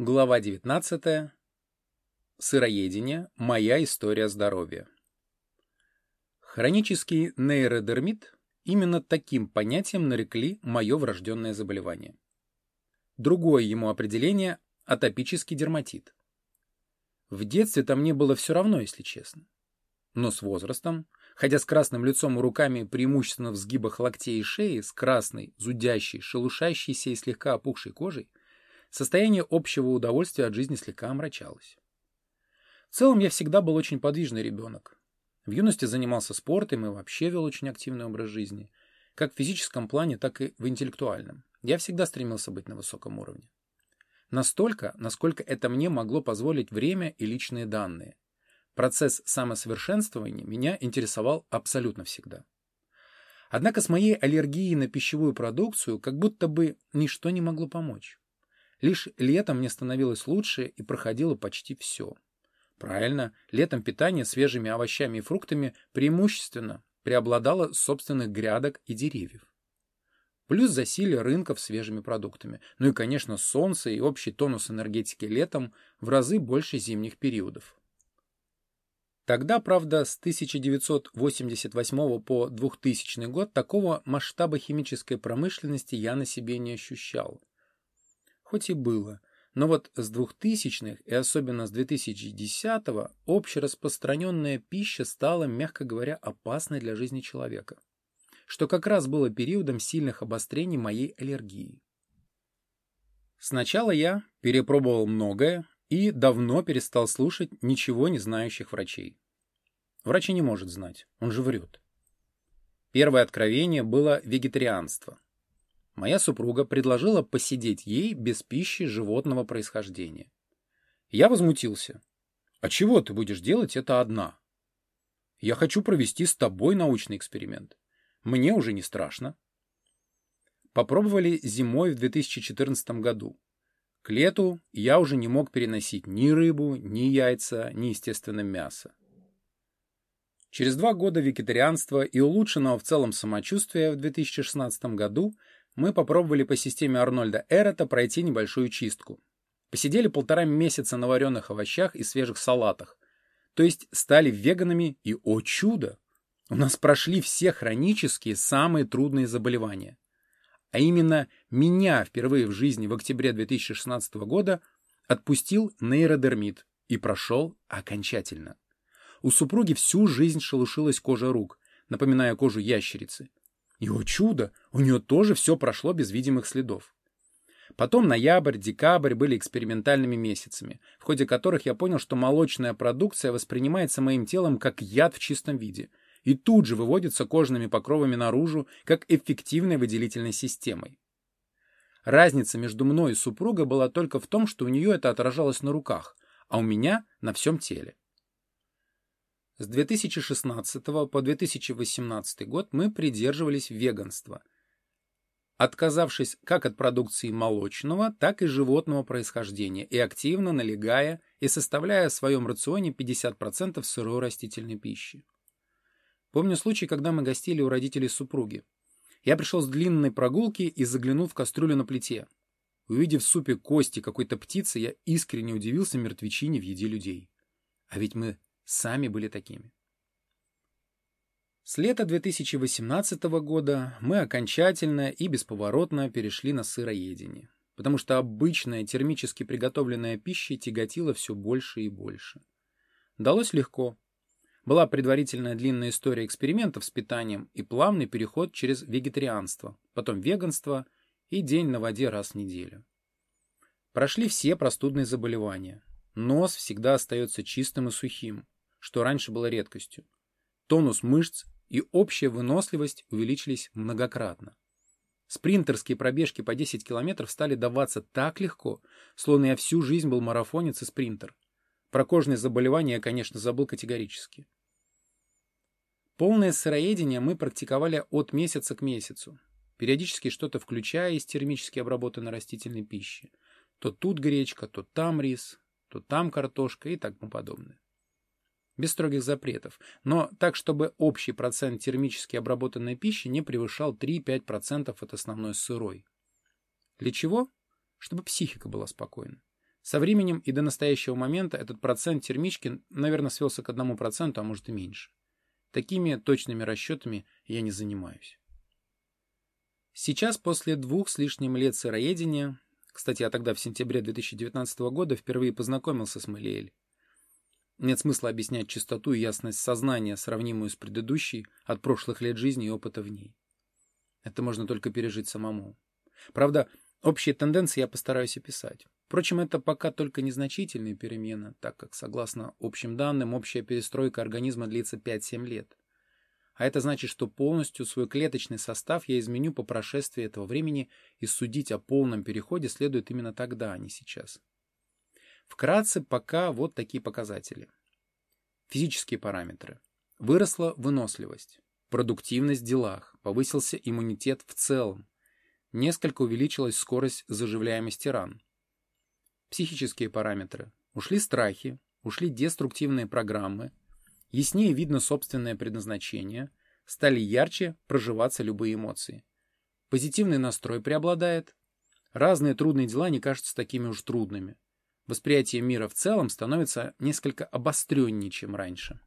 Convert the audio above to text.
Глава 19. Сыроедение. Моя история здоровья. Хронический нейродермит именно таким понятием нарекли мое врожденное заболевание. Другое ему определение – атопический дерматит. В детстве-то мне было все равно, если честно. Но с возрастом, ходя с красным лицом и руками преимущественно в сгибах локтей и шеи, с красной, зудящей, шелушащейся и слегка опухшей кожей, состояние общего удовольствия от жизни слегка омрачалось. В целом я всегда был очень подвижный ребенок. В юности занимался спортом и вообще вел очень активный образ жизни, как в физическом плане, так и в интеллектуальном. Я всегда стремился быть на высоком уровне. Настолько, насколько это мне могло позволить время и личные данные. Процесс самосовершенствования меня интересовал абсолютно всегда. Однако с моей аллергией на пищевую продукцию как будто бы ничто не могло помочь. Лишь летом мне становилось лучше и проходило почти все. Правильно, летом питание свежими овощами и фруктами преимущественно преобладало собственных грядок и деревьев. Плюс засилие рынков свежими продуктами. Ну и, конечно, солнце и общий тонус энергетики летом в разы больше зимних периодов. Тогда, правда, с 1988 по 2000 год такого масштаба химической промышленности я на себе не ощущал. Хоть и было, но вот с 2000-х и особенно с 2010-го общераспространенная пища стала, мягко говоря, опасной для жизни человека, что как раз было периодом сильных обострений моей аллергии. Сначала я перепробовал многое и давно перестал слушать ничего не знающих врачей. Врач не может знать, он же врет. Первое откровение было вегетарианство – моя супруга предложила посидеть ей без пищи животного происхождения. Я возмутился. «А чего ты будешь делать это одна?» «Я хочу провести с тобой научный эксперимент. Мне уже не страшно». Попробовали зимой в 2014 году. К лету я уже не мог переносить ни рыбу, ни яйца, ни, естественно, мясо. Через два года вегетарианства и улучшенного в целом самочувствия в 2016 году мы попробовали по системе Арнольда Эрета пройти небольшую чистку. Посидели полтора месяца на вареных овощах и свежих салатах. То есть стали веганами и, о чудо, у нас прошли все хронические, самые трудные заболевания. А именно меня впервые в жизни в октябре 2016 года отпустил нейродермит и прошел окончательно. У супруги всю жизнь шелушилась кожа рук, напоминая кожу ящерицы. И, о чудо, у нее тоже все прошло без видимых следов. Потом ноябрь, декабрь были экспериментальными месяцами, в ходе которых я понял, что молочная продукция воспринимается моим телом как яд в чистом виде и тут же выводится кожными покровами наружу как эффективной выделительной системой. Разница между мной и супругой была только в том, что у нее это отражалось на руках, а у меня на всем теле. С 2016 по 2018 год мы придерживались веганства, отказавшись как от продукции молочного, так и животного происхождения и активно налегая и составляя в своем рационе 50% сырой растительной пищи. Помню случай, когда мы гостили у родителей супруги. Я пришел с длинной прогулки и заглянул в кастрюлю на плите. Увидев в супе кости какой-то птицы, я искренне удивился мертвечине в еде людей. А ведь мы сами были такими. С лета 2018 года мы окончательно и бесповоротно перешли на сыроедение, потому что обычная термически приготовленная пища тяготила все больше и больше. Далось легко. Была предварительная длинная история экспериментов с питанием и плавный переход через вегетарианство, потом веганство и день на воде раз в неделю. Прошли все простудные заболевания. Нос всегда остается чистым и сухим, что раньше было редкостью. Тонус мышц и общая выносливость увеличились многократно. Спринтерские пробежки по 10 километров стали даваться так легко, словно я всю жизнь был марафонец и спринтер. Про кожные заболевания я, конечно, забыл категорически. Полное сыроедение мы практиковали от месяца к месяцу, периодически что-то включая из термически обработанной растительной пищи. То тут гречка, то там рис, то там картошка и так подобное без строгих запретов, но так, чтобы общий процент термически обработанной пищи не превышал 3-5% от основной сырой. Для чего? Чтобы психика была спокойна. Со временем и до настоящего момента этот процент термички, наверное, свелся к одному проценту, а может и меньше. Такими точными расчетами я не занимаюсь. Сейчас, после двух с лишним лет сыроедения, кстати, я тогда в сентябре 2019 года впервые познакомился с Малиэль, нет смысла объяснять чистоту и ясность сознания, сравнимую с предыдущей, от прошлых лет жизни и опыта в ней. Это можно только пережить самому. Правда, общие тенденции я постараюсь описать. Впрочем, это пока только незначительные перемены, так как, согласно общим данным, общая перестройка организма длится 5-7 лет. А это значит, что полностью свой клеточный состав я изменю по прошествии этого времени, и судить о полном переходе следует именно тогда, а не сейчас. Вкратце пока вот такие показатели. Физические параметры. Выросла выносливость, продуктивность в делах, повысился иммунитет в целом, несколько увеличилась скорость заживляемости ран. Психические параметры. Ушли страхи, ушли деструктивные программы, яснее видно собственное предназначение, стали ярче проживаться любые эмоции. Позитивный настрой преобладает, разные трудные дела не кажутся такими уж трудными. Восприятие мира в целом становится несколько обостреннее, чем раньше.